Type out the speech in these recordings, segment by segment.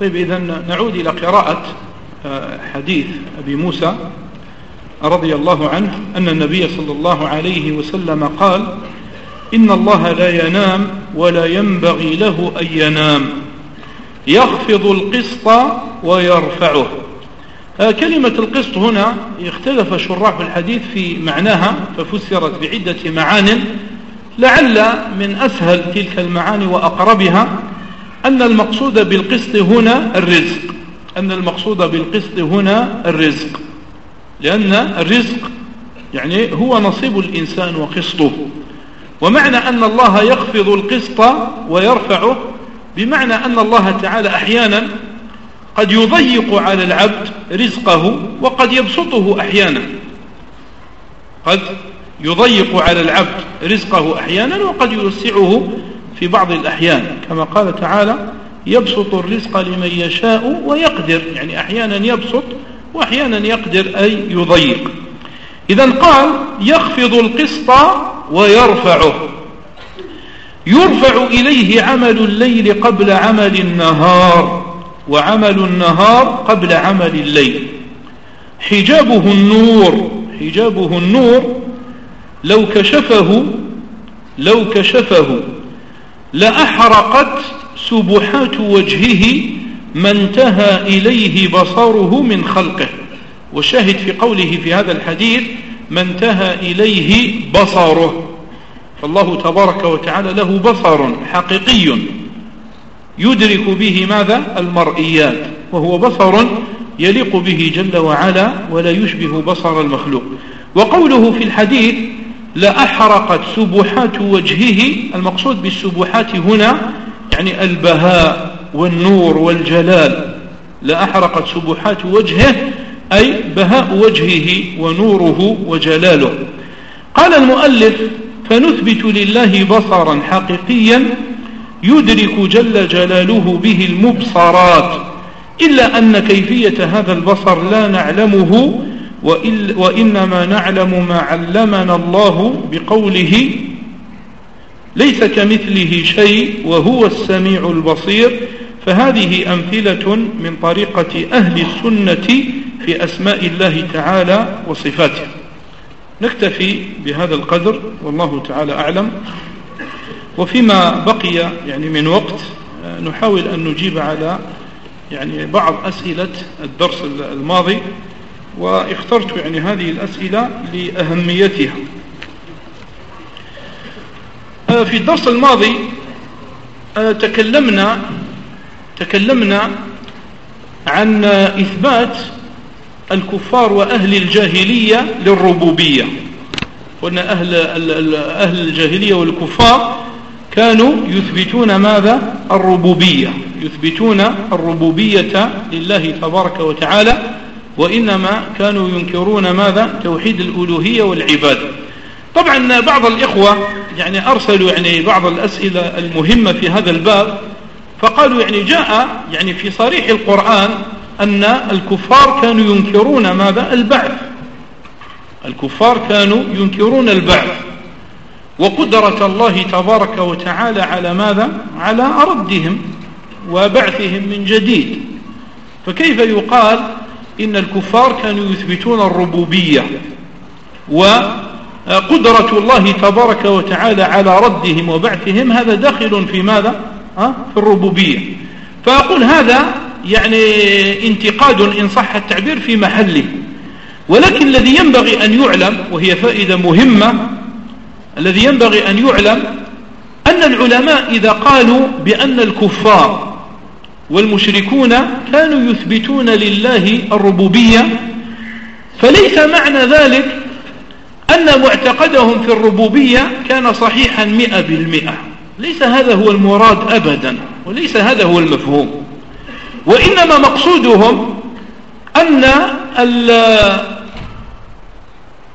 طيب إذا نعود إلى قراءة آه، حديث أبي موسى رضي الله عنه أن النبي صلى الله عليه وسلم قال إن الله لا ينام ولا ينبغي له أن ينام. يخفض القسط ويرفعه. آه، كلمة القسط هنا اختلف شراح الحديث في معناها ففسرت بعدة معان لعل من أسهل تلك المعاني وأقربها. أن المقصود بالقسط هنا الرزق. أن المقصود بالقسط هنا الرزق. لأن الرزق يعني هو نصيب الإنسان وقسطه. ومعنى أن الله يخفض القسط ويرفعه بمعنى أن الله تعالى أحيانا قد يضيق على العبد رزقه وقد يبسطه أحيانا. قد يضيق على العبد رزقه أحيانا وقد يوسعه في بعض الأحيان كما قال تعالى يبسط الرزق لمن يشاء ويقدر. يعني أحيانا يبسط وأحيانا يقدر أي يضيق. إذا قال يخفض القسط ويرفعه. يرفع إليه عمل الليل قبل عمل النهار وعمل النهار قبل عمل الليل. حجابه النور حجابه النور لو كشفه لو كشفه. لأحرقت سبحات وجهه ما انتهى إليه بصره من خلقه. وشاهد في قوله في هذا الحديث ما انتهى إليه بصره. فالله تبارك وتعالى له بصر حقيقي يدرك به ماذا؟ المرئيات. وهو بصر يليق به جل وعلا ولا يشبه بصر المخلوق. وقوله في الحديث لأحرقت سبحات وجهه المقصود بالسبحات هنا يعني البهاء والنور والجلال. لأحرقت سبحات وجهه أي بهاء وجهه ونوره وجلاله. قال المؤلف فنثبت لله بصرا حقيقيا يدرك جل جلاله به المبصرات إلا أن كيفية هذا البصر لا نعلمه وإنما نعلم ما علمنا الله بقوله ليس كمثله شيء وهو السميع البصير فهذه أمثلة من طريقة أهل السنة في أسماء الله تعالى وصفاته. نكتفي بهذا القدر والله تعالى أعلم. وفيما بقي يعني من وقت نحاول أن نجيب على يعني بعض أسئلة الدرس الماضي. واخترت يعني هذه الأسئلة لأهميتها. آه، في الدرس الماضي آه، تكلمنا تكلمنا عن إثبات الكفار وأهل الجاهلية للربوبية. قلنا أهل, أهل الجاهلية والكفار كانوا يثبتون ماذا؟ الربوبية. يثبتون الربوبية لله تبارك وتعالى وإنما كانوا ينكرون ماذا؟ توحيد الألوهية والعبادة. طبعا بعض الإخوة يعني أرسلوا يعني بعض الأسئلة المهمة في هذا الباب فقالوا يعني جاء يعني في صريح القرآن أن الكفار كانوا ينكرون ماذا؟ البعث. الكفار كانوا ينكرون البعث. وقدرة الله تبارك وتعالى على ماذا؟ على ردهم وبعثهم من جديد. فكيف يقال إن الكفار كانوا يثبتون الربوبية وقدرة الله تبارك وتعالى على ردهم وبعثهم هذا داخل في ماذا؟ في الربوبية. فأقول هذا يعني انتقاد إن صح التعبير في محله. ولكن الذي ينبغي أن يعلم وهي فائدة مهمة الذي ينبغي أن يعلم أن العلماء إذا قالوا بأن الكفار والمشركون كانوا يثبتون لله الربوبية فليس معنى ذلك أن معتقدهم في الربوبية كان صحيحا مئة بالمئة. ليس هذا هو المراد أبدا وليس هذا هو المفهوم. وإنما مقصودهم أن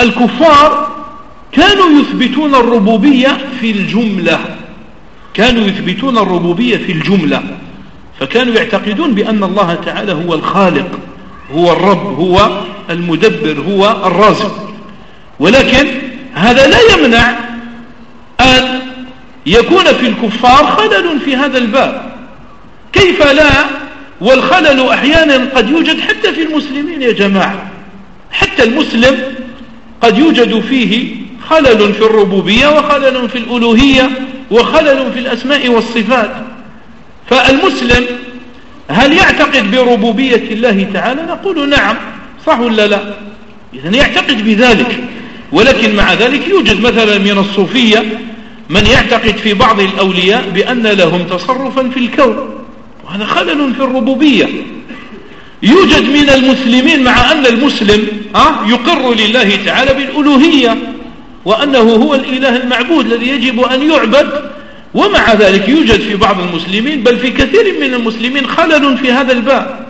الكفار كانوا يثبتون الربوبية في الجملة. كانوا يثبتون الربوبية في الجملة. فكانوا يعتقدون بأن الله تعالى هو الخالق هو الرب هو المدبر هو الرازق. ولكن هذا لا يمنع أن يكون في الكفار خلل في هذا الباب. كيف لا؟ والخلل أحيانا قد يوجد حتى في المسلمين يا جماعة. حتى المسلم قد يوجد فيه خلل في الربوبية وخلل في الألوهية وخلل في الأسماء والصفات. فالمسلم هل يعتقد بربوبية الله تعالى؟ نقول نعم صح ولا لا؟ إذن يعتقد بذلك ولكن مع ذلك يوجد مثلا من الصوفية من يعتقد في بعض الأولياء بأن لهم تصرفا في الكون وهذا خلل في الربوبية. يوجد من المسلمين مع أن المسلم يقر لله تعالى بالألوهية وأنه هو الإله المعبود الذي يجب أن يعبد ومع ذلك يوجد في بعض المسلمين بل في كثير من المسلمين خلل في هذا الباب.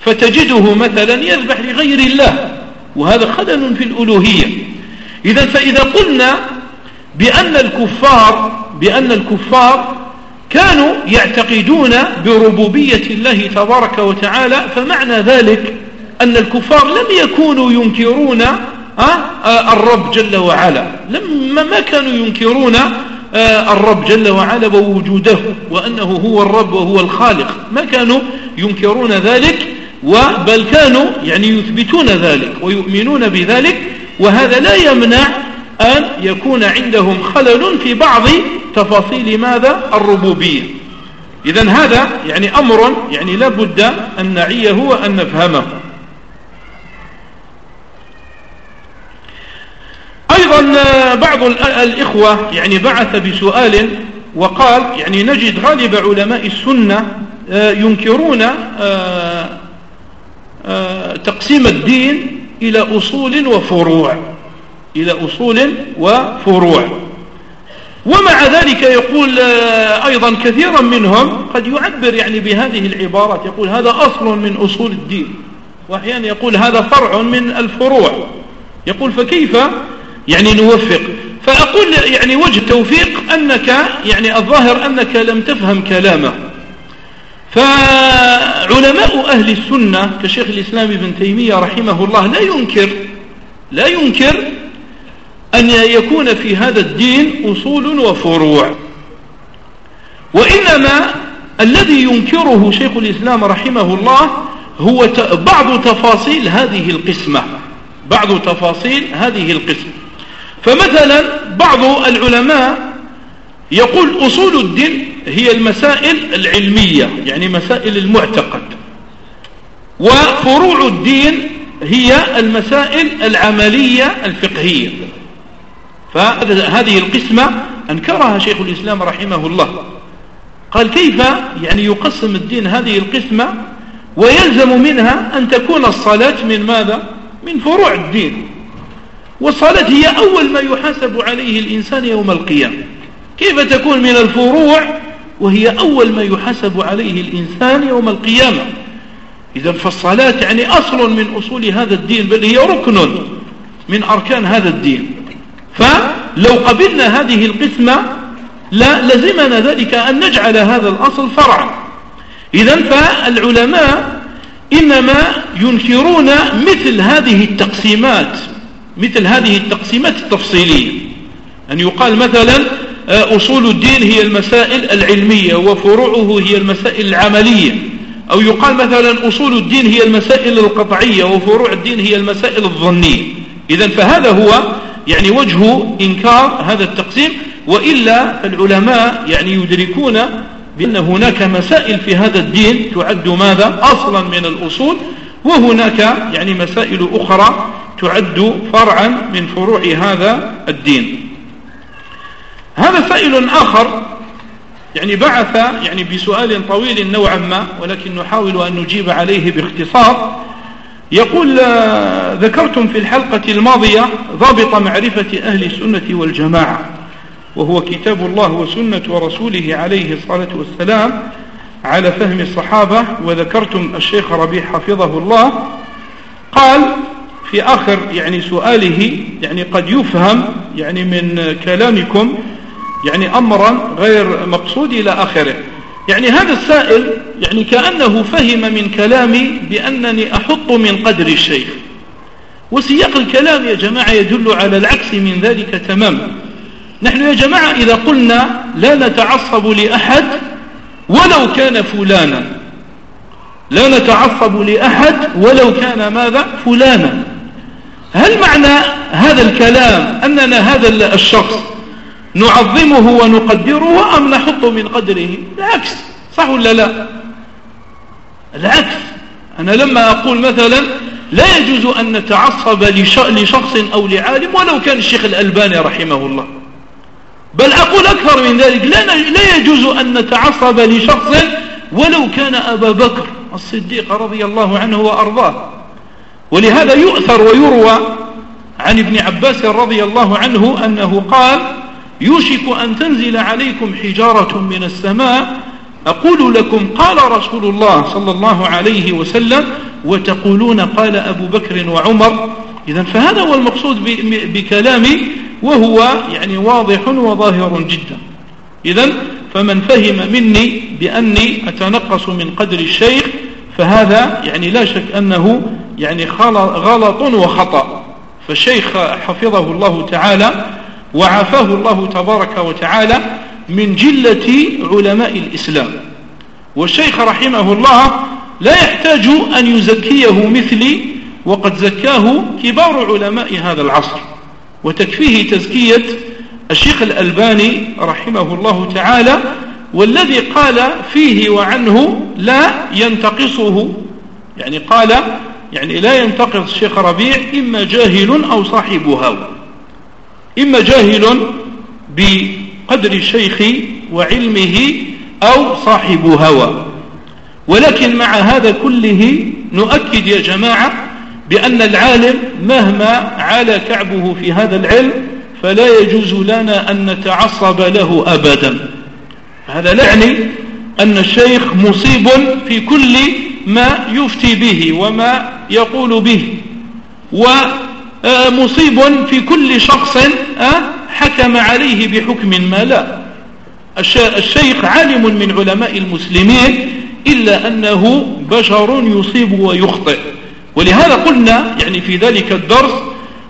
فتجده مثلا يذبح لغير الله وهذا خلل في الألوهية. إذا فإذا قلنا بأن الكفار بأن الكفار كانوا يعتقدون بربوبية الله تبارك وتعالى فمعنى ذلك أن الكفار لم يكونوا ينكرون الرب جل وعلا. لما ما كانوا ينكرون الرب جل وعلا ووجوده وأنه هو الرب وهو الخالق. ما كانوا ينكرون ذلك؟ بل كانوا يعني يثبتون ذلك ويؤمنون بذلك وهذا لا يمنع أن يكون عندهم خلل في بعض تفاصيل ماذا؟ الربوبية. إذا هذا يعني أمر يعني لا بد أن نعيه وأن نفهمه. بعض الإخوة يعني بعث بسؤال وقال يعني نجد غالب علماء السنة آه، ينكرون آه، آه، تقسيم الدين إلى أصول وفروع إلى أصول وفروع. ومع ذلك يقول أيضا كثيرا منهم قد يعبر يعني بهذه العبارات يقول هذا أصل من أصول الدين وأحيانا يقول هذا فرع من الفروع. يقول فكيف يعني نوفق. فأقول يعني وجه التوفيق أنك يعني الظاهر أنك لم تفهم كلامه. فعلماء أهل السنة كشيخ الإسلام ابن تيمية رحمه الله لا ينكر لا ينكر أن يكون في هذا الدين أصول وفروع. وإنما الذي ينكره شيخ الإسلام رحمه الله هو بعض تفاصيل هذه القسمة. بعض تفاصيل هذه القسمة. فمثلا بعض العلماء يقول أصول الدين هي المسائل العلمية يعني مسائل المعتقد. وفروع الدين هي المسائل العملية الفقهية. فهذه القسمة أنكرها شيخ الإسلام رحمه الله. قال كيف يعني يقسم الدين هذه القسمة ويلزم منها أن تكون الصلاة من ماذا؟ من فروع الدين. والصلاة هي أول ما يحاسب عليه الإنسان يوم القيامة. كيف تكون من الفروع؟ وهي أول ما يحاسب عليه الإنسان يوم القيامة. إذا فالصلاة يعني أصل من أصول هذا الدين بل هي ركن من أركان هذا الدين. فلو قبلنا هذه القسمة لا لزمنا ذلك أن نجعل هذا الأصل فرعا إذا فالعلماء إنما ينكرون مثل هذه التقسيمات. مثل هذه التقسيمات التفصيلية. أن يقال مثلا آه، أصول الدين هي المسائل العلمية وفروعه هي المسائل العملية. أو يقال مثلا أصول الدين هي المسائل القطعية وفروع الدين هي المسائل الظنية. إذا فهذا هو يعني وجه إنكار هذا التقسيم. وإلا فالعلماء يعني يدركون بأن هناك مسائل في هذا الدين تعد ماذا؟ أصلا من الأصول. وهناك يعني مسائل أخرى تعد فرعا من فروع هذا الدين. هذا سائل آخر يعني بعث يعني بسؤال طويل نوعا ما ولكن نحاول أن نجيب عليه باختصار. يقول ذكرتم في الحلقة الماضية ضابط معرفة أهل السنة والجماعة وهو كتاب الله وسنة ورسوله عليه الصلاة والسلام على فهم الصحابة وذكرتم الشيخ ربيع حفظه الله. قال في آخر يعني سؤاله يعني قد يفهم يعني من كلامكم يعني أمرا غير مقصود إلى آخره. يعني هذا السائل يعني كأنه فهم من كلامي بأنني أحط من قدر الشيخ. وسياق الكلام يا جماعة يدل على العكس من ذلك تماما. نحن يا جماعة إذا قلنا لا نتعصب لأحد ولو كان فلانا. لا نتعصب لأحد ولو كان ماذا؟ فلانا. هل معنى هذا الكلام أننا هذا الشخص نعظمه ونقدره أم نحط من قدره؟ العكس صح ولا لا؟ العكس. أنا لما أقول مثلا لا يجوز أن نتعصب لشخص أو لعالم ولو كان الشيخ الألباني رحمه الله. بل أقول أكثر من ذلك لا يجوز أن نتعصب لشخص ولو كان أبا بكر الصديق رضي الله عنه وأرضاه. ولهذا يؤثر ويروى عن ابن عباس رضي الله عنه أنه قال يوشك أن تنزل عليكم حجارة من السماء أقول لكم قال رسول الله صلى الله عليه وسلم وتقولون قال أبو بكر وعمر. إذا فهذا هو المقصود بكلامي وهو يعني واضح وظاهر جدا. إذا فمن فهم مني بأني أتنقص من قدر الشيخ فهذا يعني لا شك أنه يعني غلط وخطأ. فالشيخ حفظه الله تعالى وعافاه الله تبارك وتعالى من جلة علماء الإسلام. والشيخ رحمه الله لا يحتاج أن يزكيه مثلي وقد زكاه كبار علماء هذا العصر. وتكفيه تزكية الشيخ الألباني رحمه الله تعالى والذي قال فيه وعنه لا ينتقصه. يعني قال يعني لا ينتقص الشيخ ربيع إما جاهل أو صاحب هوى. إما جاهل بقدر الشيخ وعلمه أو صاحب هوى. ولكن مع هذا كله نؤكد يا جماعة بأن العالم مهما عال كعبه في هذا العلم فلا يجوز لنا أن نتعصب له أبدا. هذا يعني أن الشيخ مصيب في كل ما يفتي به وما يقول به ومصيب في كل شخص حكم عليه بحكم ما لا. الشيخ عالم من علماء المسلمين إلا أنه بشر يصيب ويخطئ. ولهذا قلنا يعني في ذلك الدرس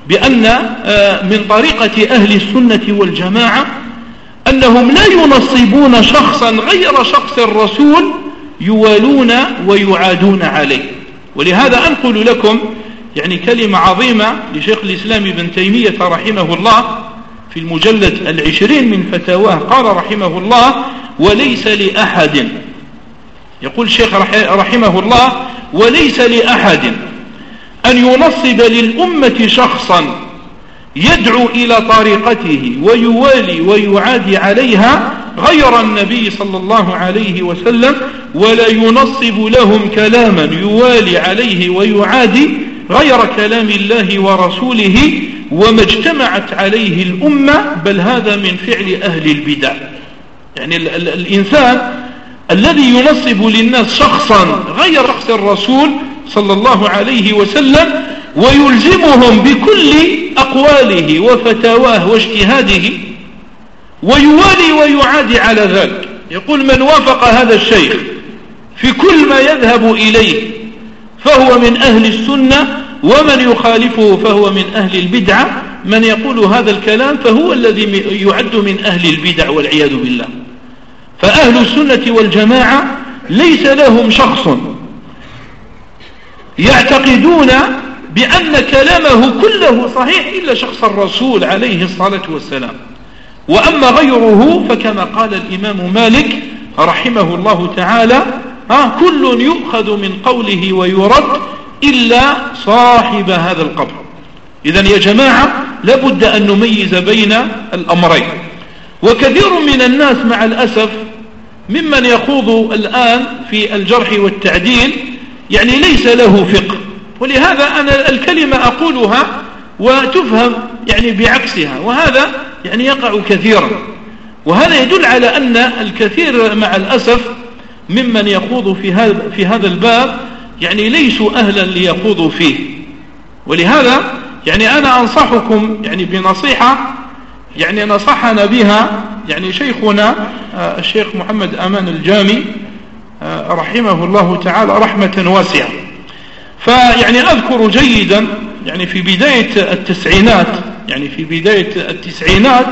بأن آه، من طريقة أهل السنة والجماعة أنهم لا ينصبون شخصا غير شخص الرسول يوالون ويعادون عليه. ولهذا أنقل لكم يعني كلمة عظيمة لشيخ الإسلام ابن تيمية رحمه الله في المجلد العشرين من فتاواه. قال رحمه الله وليس لأحد. يقول الشيخ رحمه الله وليس لأحد أن ينصب للأمة شخصا يدعو إلى طريقته ويوالي ويعادي عليها غير النبي صلى الله عليه وسلم ولا ينصب لهم كلاما يوالي عليه ويعادي غير كلام الله ورسوله وما اجتمعت عليه الأمة بل هذا من فعل أهل البدع. يعني ال ال الإنسان الذي ينصب للناس شخصا غير شخص الرسول صلى الله عليه وسلم ويلزمهم بكل أقواله وفتاواه واجتهاده ويوالي ويعادي على ذلك. يقول من وافق هذا الشيخ في كل ما يذهب إليه فهو من أهل السنة ومن يخالفه فهو من أهل البدعة. من يقول هذا الكلام فهو الذي يعد من أهل البدع والعياذ بالله. فأهل السنة والجماعة ليس لهم شخص يعتقدون بأن كلامه كله صحيح إلا شخص الرسول عليه الصلاة والسلام. وأما غيره فكما قال الإمام مالك رحمه الله تعالى آه كل يؤخذ من قوله ويرد إلا صاحب هذا القبر. إذا يا جماعة لابد أن نميز بين الأمرين. وكثير من الناس مع الأسف ممن يخوض الآن في الجرح والتعديل يعني ليس له فقه. ولهذا أنا الكلمة أقولها وتفهم يعني بعكسها وهذا يعني يقع كثيرا. وهذا يدل على أن الكثير مع الأسف ممن يخوض في هذا في هذا الباب يعني ليسوا أهلا ليخوضوا فيه. ولهذا يعني أنا أنصحكم يعني بنصيحة يعني نصحنا بها يعني شيخنا آه، الشيخ محمد أمان الجامي آه، رحمه الله تعالى رحمة واسعة. فيعني أذكر جيدا يعني في بداية التسعينات يعني في بداية التسعينات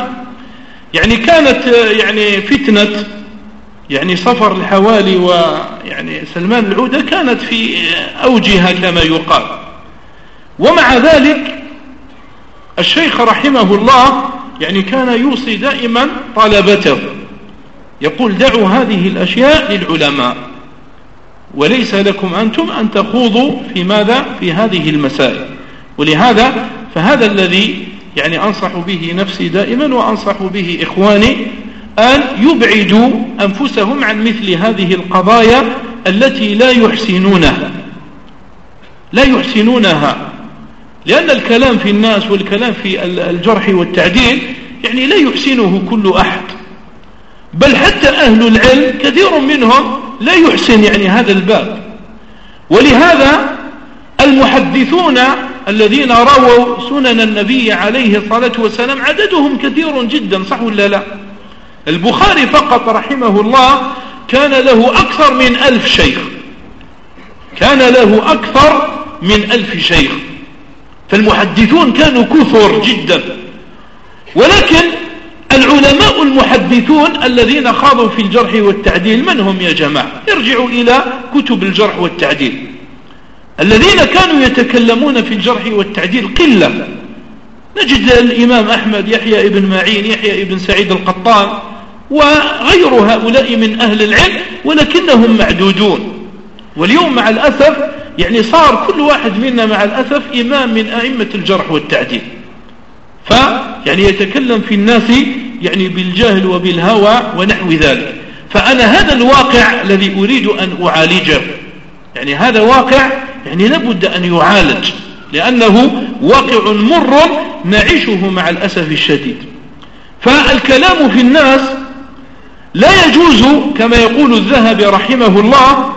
يعني كانت يعني فتنة يعني صفر الحوالي ويعني سلمان العودة كانت في أوجها كما يقال. ومع ذلك الشيخ رحمه الله يعني كان يوصي دائما طلبته يقول دعوا هذه الأشياء للعلماء. وليس لكم أنتم أن تخوضوا في ماذا؟ في هذه المسائل. ولهذا فهذا الذي يعني أنصح به نفسي دائما وأنصح به إخواني أن يبعدوا أنفسهم عن مثل هذه القضايا التي لا يحسنونها. لا يحسنونها. لأن الكلام في الناس والكلام في الجرح والتعديل يعني لا يحسنه كل أحد. بل حتى أهل العلم كثير منهم لا يحسن يعني هذا الباب. ولهذا المحدثون الذين رووا سنن النبي عليه الصلاة والسلام عددهم كثير جدا صح ولا لا؟ البخاري فقط رحمه الله كان له أكثر من ألف شيخ. كان له أكثر من ألف شيخ. فالمحدثون كانوا كثر جدا. ولكن العلماء المحدثون الذين خاضوا في الجرح والتعديل من هم يا جماعة؟ ارجعوا إلى كتب الجرح والتعديل. الذين كانوا يتكلمون في الجرح والتعديل قلة. نجد الإمام أحمد يحيى ابن معين يحيى ابن سعيد القطان وغير هؤلاء من أهل العلم ولكنهم معدودون. واليوم مع الأسف يعني صار كل واحد منا مع الأسف إمام من أئمة الجرح والتعديل. فيعني يتكلم في الناس يعني بالجهل وبالهوى ونحو ذلك. فأنا هذا الواقع الذي أريد أن أعالجه. يعني هذا واقع يعني لابد أن يعالج لأنه واقع مر نعيشه مع الأسف الشديد. فالكلام في الناس لا يجوز كما يقول الذهبي رحمه الله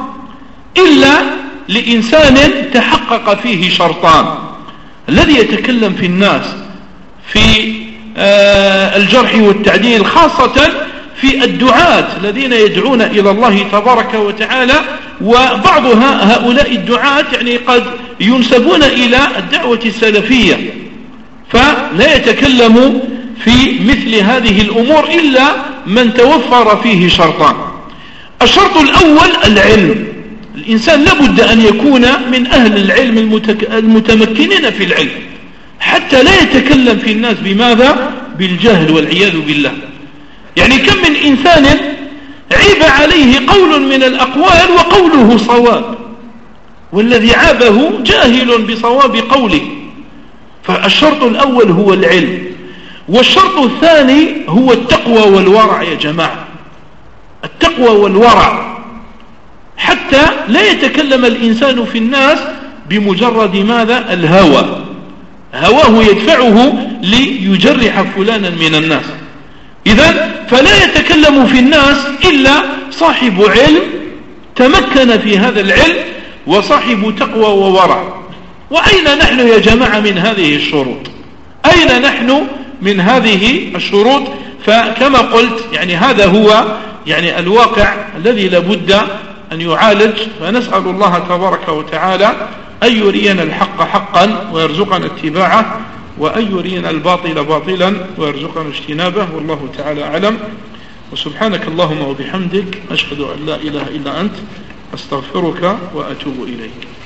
إلا لإنسان تحقق فيه شرطان. الذي يتكلم في الناس في الجرح والتعديل خاصة في الدعاة الذين يدعون إلى الله تبارك وتعالى وبعض هؤلاء الدعاة يعني قد ينسبون إلى الدعوة السلفية فلا يتكلم في مثل هذه الأمور إلا من توفر فيه شرطان الشرط الأول العلم. الإنسان لابد أن يكون من أهل العلم المتمكنين في العلم. حتى لا يتكلم في الناس بماذا؟ بالجهل والعياذ بالله. يعني كم من إنسان عيب عليه قول من الأقوال وقوله صواب والذي عابه جاهل بصواب قوله. فالشرط الأول هو العلم والشرط الثاني هو التقوى والورع يا جماعة. التقوى والورع. حتى لا يتكلم الإنسان في الناس بمجرد ماذا؟ الهوى. هواه يدفعه ليجرح فلانا من الناس. إذا فلا يتكلم في الناس إلا صاحب علم تمكن في هذا العلم وصاحب تقوى وورع. وأين نحن يا جماعة من هذه الشروط؟ أين نحن من هذه الشروط؟ فكما قلت يعني هذا هو يعني الواقع الذي لابد أن يعالج. فنسأل الله تبارك وتعالى أن يرينا الحق حقا ويرزقنا اتباعه وأن يرينا الباطل باطلا ويرزقنا اجتنابه والله تعالى أعلم. وسبحانك اللهم وبحمدك أشهد أن لا إله إلا أنت أستغفرك وأتوب إليك.